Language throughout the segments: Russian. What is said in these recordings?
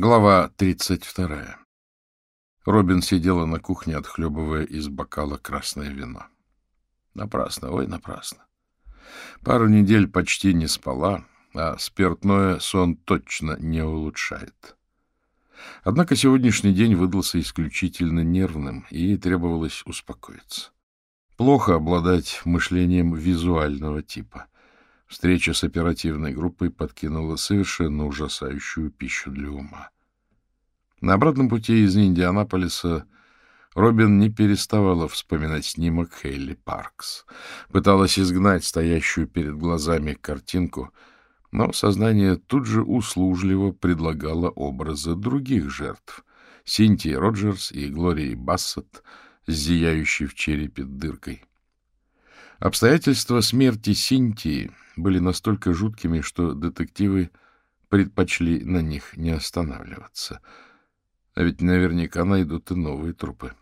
Глава 32. Робин сидела на кухне, отхлебывая из бокала красное вино. Напрасно, ой, напрасно. Пару недель почти не спала, а спиртное сон точно не улучшает. Однако сегодняшний день выдался исключительно нервным, и требовалось успокоиться. Плохо обладать мышлением визуального типа. Встреча с оперативной группой подкинула совершенно ужасающую пищу для ума. На обратном пути из Индианаполиса Робин не переставала вспоминать снимок Хейли Паркс. Пыталась изгнать стоящую перед глазами картинку, но сознание тут же услужливо предлагало образы других жертв — Синтии Роджерс и Глории Бассет, зияющей в черепе дыркой. Обстоятельства смерти Синтии были настолько жуткими, что детективы предпочли на них не останавливаться — а ведь наверняка найдут и новые трупы.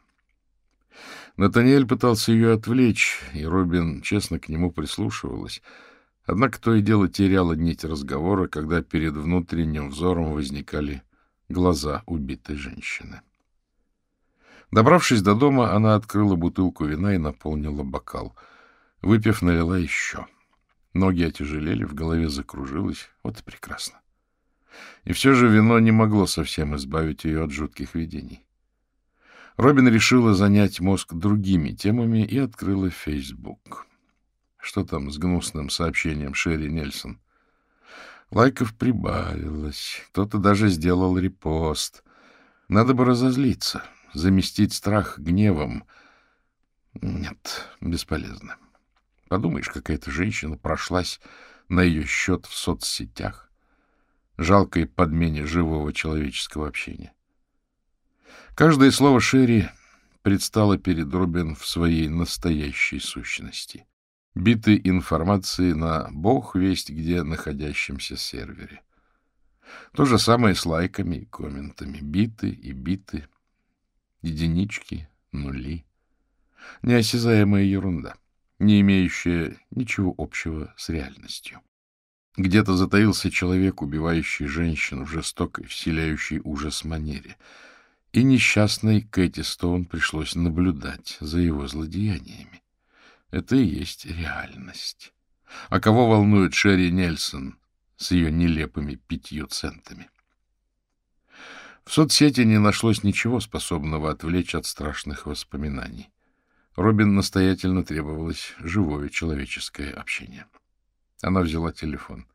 Натаниэль пытался ее отвлечь, и Робин честно к нему прислушивалась. Однако то и дело теряла нить разговора, когда перед внутренним взором возникали глаза убитой женщины. Добравшись до дома, она открыла бутылку вина и наполнила бокал. Выпив, налила еще. Ноги отяжелели, в голове закружилось. Вот и прекрасно. И все же вино не могло совсем избавить ее от жутких видений. Робин решила занять мозг другими темами и открыла Facebook. Что там с гнусным сообщением Шерри Нельсон? Лайков прибавилось, кто-то даже сделал репост. Надо бы разозлиться, заместить страх гневом. Нет, бесполезно. Подумаешь, какая-то женщина прошлась на ее счет в соцсетях жалкой подмене живого человеческого общения. Каждое слово Шерри предстало перед Робин в своей настоящей сущности. Биты информации на бог весть где находящемся сервере. То же самое с лайками и комментами. Биты и биты, единички, нули. Неосязаемая ерунда, не имеющая ничего общего с реальностью. Где-то затаился человек, убивающий женщин в жестокой, вселяющей ужас манере. И несчастной Кэти Стоун пришлось наблюдать за его злодеяниями. Это и есть реальность. А кого волнует Шерри Нельсон с ее нелепыми пятью центами? В соцсети не нашлось ничего, способного отвлечь от страшных воспоминаний. Робин настоятельно требовалось живое человеческое общение. — она взяла телефон.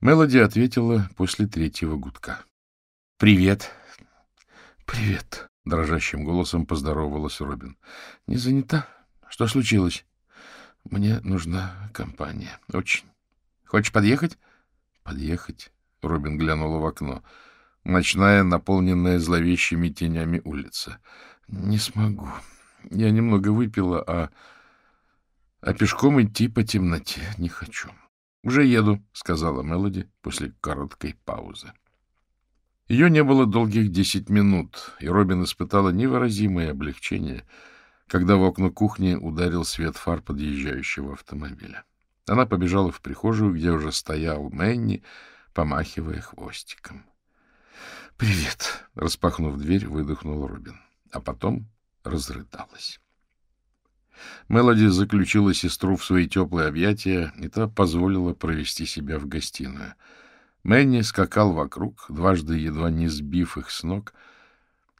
Мелоди ответила после третьего гудка. — Привет. — Привет, — дрожащим голосом поздоровалась Робин. — Не занята? Что случилось? — Мне нужна компания. Очень. — Хочешь подъехать? — Подъехать. Робин глянула в окно. Ночная, наполненная зловещими тенями улица. — Не смогу. Я немного выпила, а а пешком идти по темноте не хочу. — Уже еду, — сказала Мелоди после короткой паузы. Ее не было долгих десять минут, и Робин испытала невыразимое облегчение, когда в окно кухни ударил свет фар подъезжающего автомобиля. Она побежала в прихожую, где уже стоял Мэнни, помахивая хвостиком. «Привет!» — распахнув дверь, выдохнул Робин, а потом разрыдалась. Мелоди заключила сестру в свои теплые объятия, и та позволила провести себя в гостиную. Мэнни скакал вокруг, дважды едва не сбив их с ног.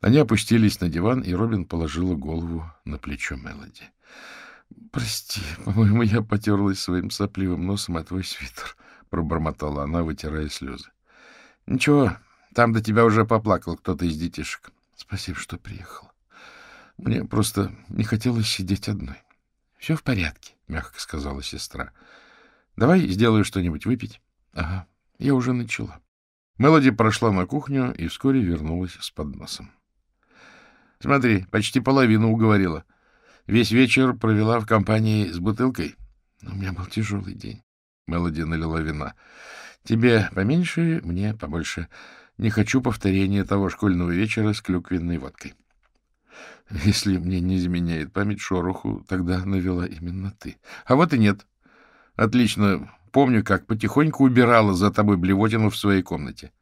Они опустились на диван, и Робин положила голову на плечо Мелоди. — Прости, по-моему, я потерлась своим сопливым носом от твой свитер, — пробормотала она, вытирая слезы. — Ничего, там до тебя уже поплакал кто-то из детишек. Спасибо, что приехал. Мне просто не хотелось сидеть одной. — Все в порядке, — мягко сказала сестра. — Давай сделаю что-нибудь выпить. — Ага, я уже начала. Мелоди прошла на кухню и вскоре вернулась с подносом. — Смотри, почти половину уговорила. Весь вечер провела в компании с бутылкой. У меня был тяжелый день. Мелоди налила вина. — Тебе поменьше, мне побольше. Не хочу повторения того школьного вечера с клюквенной водкой. Если мне не изменяет память шороху, тогда навела именно ты. А вот и нет. Отлично. Помню, как потихоньку убирала за тобой блевотину в своей комнате.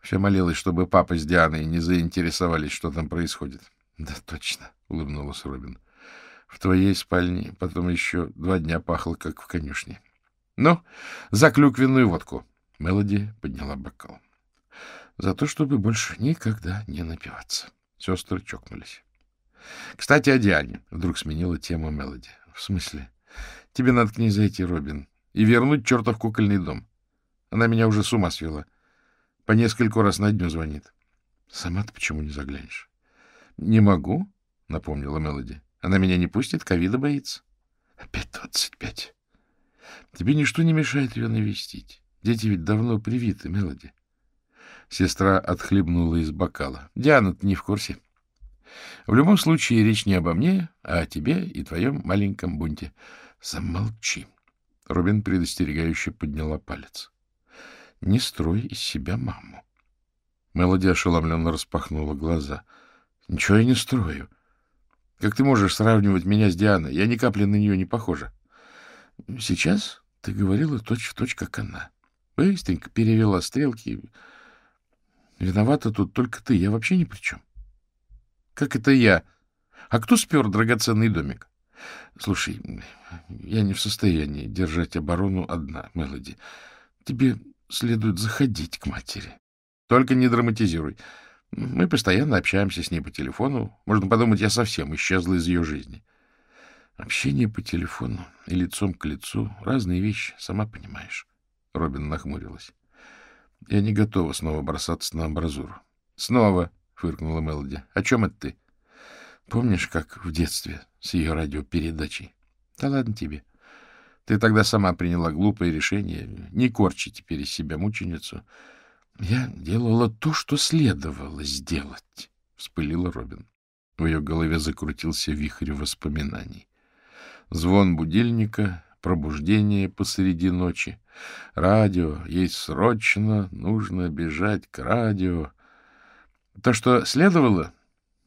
Все молилась, чтобы папа с Дианой не заинтересовались, что там происходит. — Да, точно, — улыбнулась Робин. — В твоей спальне потом еще два дня пахло, как в конюшне. — Ну, за клюквенную водку. Мелоди подняла бокал. — За то, чтобы больше никогда не напиваться. Сестры чокнулись. — Кстати, о Диане. Вдруг сменила тему Мелоди. — В смысле? Тебе надо к ней зайти, Робин, и вернуть чертов кукольный дом. Она меня уже с ума свела. По нескольку раз на дню звонит. — Сама-то почему не заглянешь? — Не могу, — напомнила Мелоди. — Она меня не пустит, ковида боится. — Опять двадцать пять. Тебе ничто не мешает ее навестить. Дети ведь давно привиты, Мелоди. Сестра отхлебнула из бокала. Диана-то не в курсе. В любом случае, речь не обо мне, а о тебе и твоем маленьком бунте. Замолчи. Робин предостерегающе подняла палец. Не строй из себя маму. Мелоди ошеломленно распахнула глаза. — Ничего я не строю. Как ты можешь сравнивать меня с Дианой? Я ни капли на нее не похожа. — Сейчас ты говорила точь-в-точь, точь, как она. Быстренько перевела стрелки. Виновата тут только ты. Я вообще ни при чем. — Как это я? А кто спер драгоценный домик? — Слушай, я не в состоянии держать оборону одна, Мелоди. Тебе следует заходить к матери. Только не драматизируй. Мы постоянно общаемся с ней по телефону. Можно подумать, я совсем исчезла из ее жизни. Общение по телефону и лицом к лицу — разные вещи, сама понимаешь. Робин нахмурилась. Я не готова снова бросаться на амбразуру. — Снова, — фыркнула Мелоди. — О чем это ты? Помнишь, как в детстве с ее радиопередачей? Да ладно тебе. Ты тогда сама приняла глупое решение. Не корчи теперь из себя мученицу. Я делала то, что следовало сделать, — вспылила Робин. В ее голове закрутился вихрь воспоминаний. Звон будильника, пробуждение посреди ночи. Радио, ей срочно нужно бежать к радио. То, что следовало,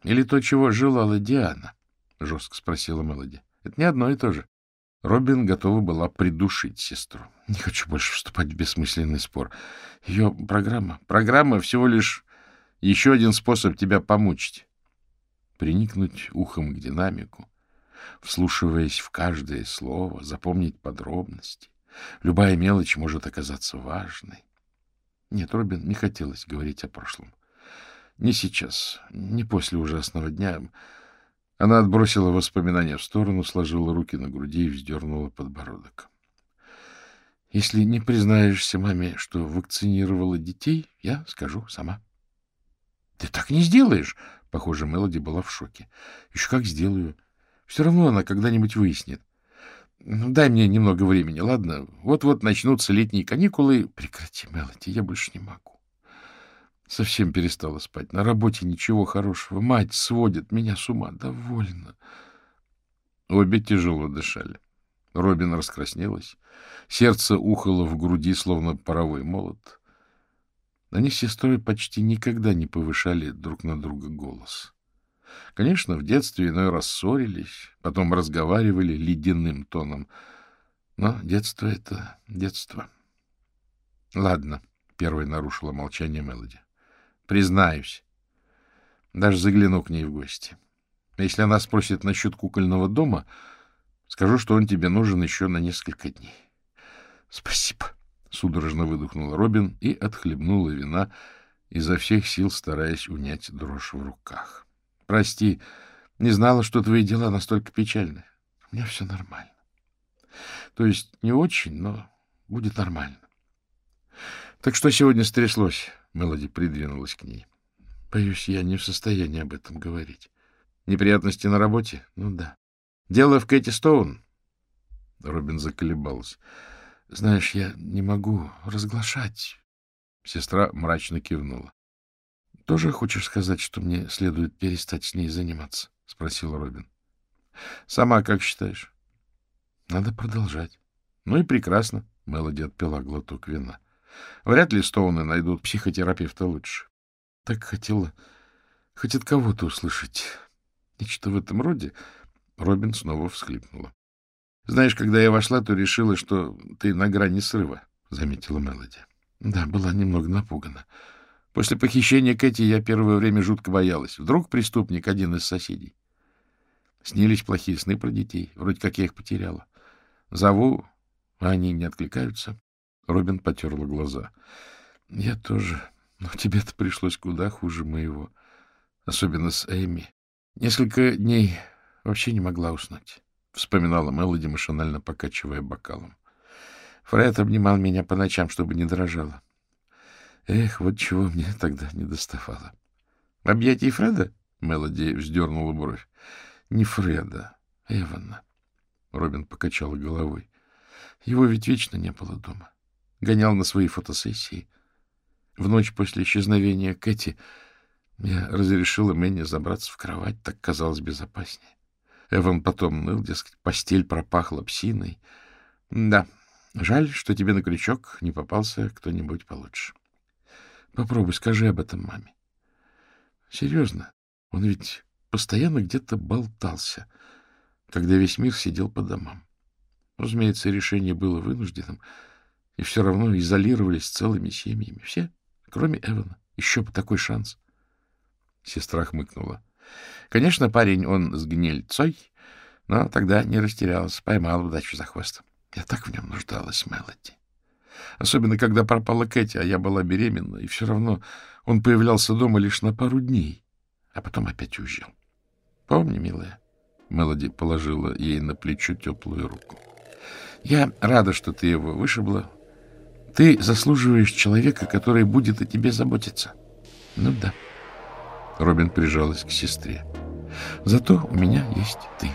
или то, чего желала Диана? — жестко спросила Мелоди. — Это не одно и то же. Робин готова была придушить сестру. Не хочу больше вступать в бессмысленный спор. Ее программа... Программа всего лишь еще один способ тебя помучить. Приникнуть ухом к динамику, вслушиваясь в каждое слово, запомнить подробности. Любая мелочь может оказаться важной. Нет, Робин не хотелось говорить о прошлом. Не сейчас, не после ужасного дня. Она отбросила воспоминания в сторону, сложила руки на груди и вздернула подбородок. — Если не признаешься маме, что вакцинировала детей, я скажу сама. — Ты так не сделаешь! — похоже, Мелоди была в шоке. — Еще как сделаю. Все равно она когда-нибудь выяснит. Ну, дай мне немного времени, ладно? Вот-вот начнутся летние каникулы. Прекрати, Мелоди, я больше не могу. Совсем перестала спать. На работе ничего хорошего. Мать сводит меня с ума. Довольно. Обе тяжело дышали. Робин раскраснелась. Сердце ухало в груди, словно паровой молот. Они с сестрой почти никогда не повышали друг на друга голос. Конечно, в детстве иной раз ссорились, потом разговаривали ледяным тоном. Но детство — это детство. — Ладно, — первой нарушила молчание Мелоди. Признаюсь. Даже загляну к ней в гости. Если она спросит насчет кукольного дома, скажу, что он тебе нужен еще на несколько дней. — Спасибо, — судорожно выдохнула Робин и отхлебнула вина, изо всех сил стараясь унять дрожь в руках. — Прости, не знала, что твои дела настолько печальны. У меня все нормально. То есть не очень, но будет нормально. Так что сегодня стряслось? Мелоди придвинулась к ней. Боюсь, я не в состоянии об этом говорить. Неприятности на работе? Ну да. Дело в Кэти Стоун? Робин заколебался. Знаешь, я не могу разглашать. Сестра мрачно кивнула. — Тоже хочешь сказать, что мне следует перестать с ней заниматься? — спросил Робин. — Сама как считаешь? — Надо продолжать. — Ну и прекрасно. Мелоди отпила глоток вина. Вряд ли Стоуны найдут психотерапевта лучше. Так хотела хоть от кого-то услышать. Нечто в этом роде. Робин снова всхлипнула. — Знаешь, когда я вошла, то решила, что ты на грани срыва, — заметила Мелоди. — Да, была немного напугана. После похищения Кэти я первое время жутко боялась. Вдруг преступник один из соседей. Снились плохие сны про детей. Вроде как я их потеряла. Зову, а они не откликаются. Робин потерла глаза. — Я тоже. Но тебе-то пришлось куда хуже моего. Особенно с Эми. Несколько дней вообще не могла уснуть. Вспоминала Мелоди, машинально покачивая бокалом. Фред обнимал меня по ночам, чтобы не дрожала. Эх, вот чего мне тогда не доставало. — Объятий Фреда? — Мелоди вздернула бровь. — Не Фреда, Эвана. Робин покачал головой. Его ведь вечно не было дома. Гонял на свои фотосессии. В ночь после исчезновения Кэти я разрешила Мэнни забраться в кровать, так казалось безопаснее. Эван потом ныл, дескать, постель пропахла псиной. Да, жаль, что тебе на крючок не попался кто-нибудь получше. Попробуй, скажи об этом маме. Серьезно, он ведь постоянно где-то болтался, когда весь мир сидел по домам. Разумеется, решение было вынужденным, и все равно изолировались целыми семьями. Все, кроме Эвана. Еще бы такой шанс. Сестра хмыкнула. Конечно, парень он с гнильцой, но тогда не растерялся, поймал удачу за хвост. Я так в нем нуждалась, Мелоди. Особенно, когда пропала Кэти, а я была беременна, и все равно он появлялся дома лишь на пару дней, а потом опять уезжал. Помни, милая, Мелоди положила ей на плечо теплую руку. Я рада, что ты его вышибла. Ты заслуживаешь человека, который будет о тебе заботиться. Ну да. Робин прижалась к сестре. Зато у меня есть ты.